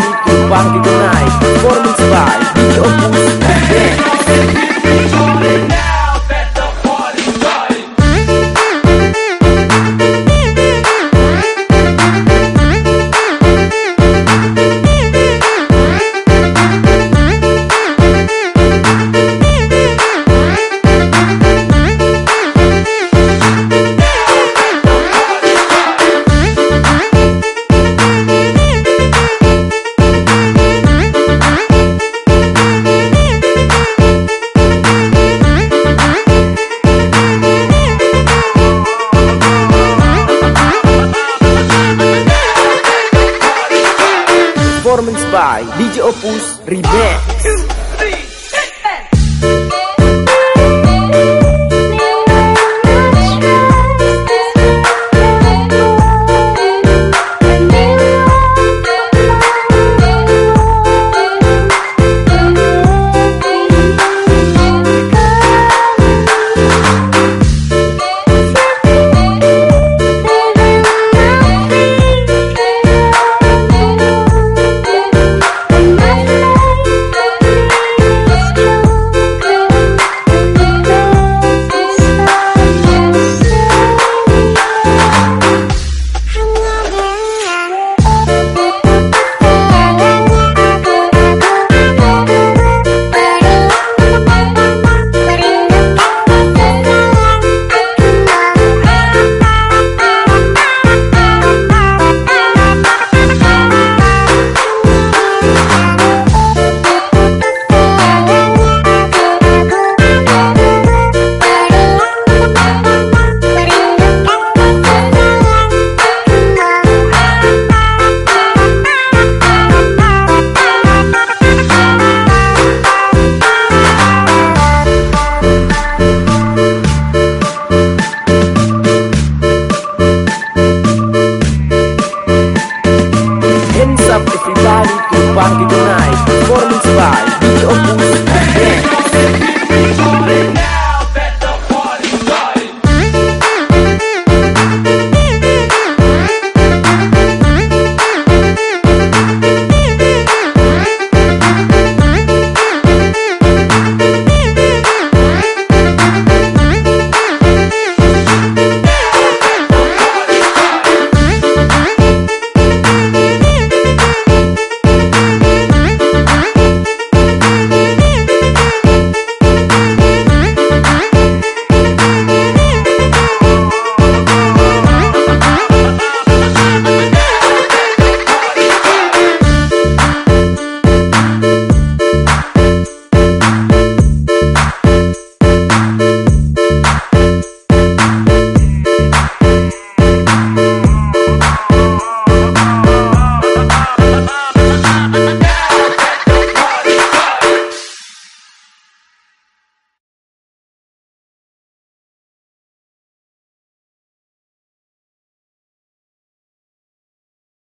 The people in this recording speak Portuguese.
Mami Kubar Ignite Performance by DJ Opus Band by DJ Opus Remix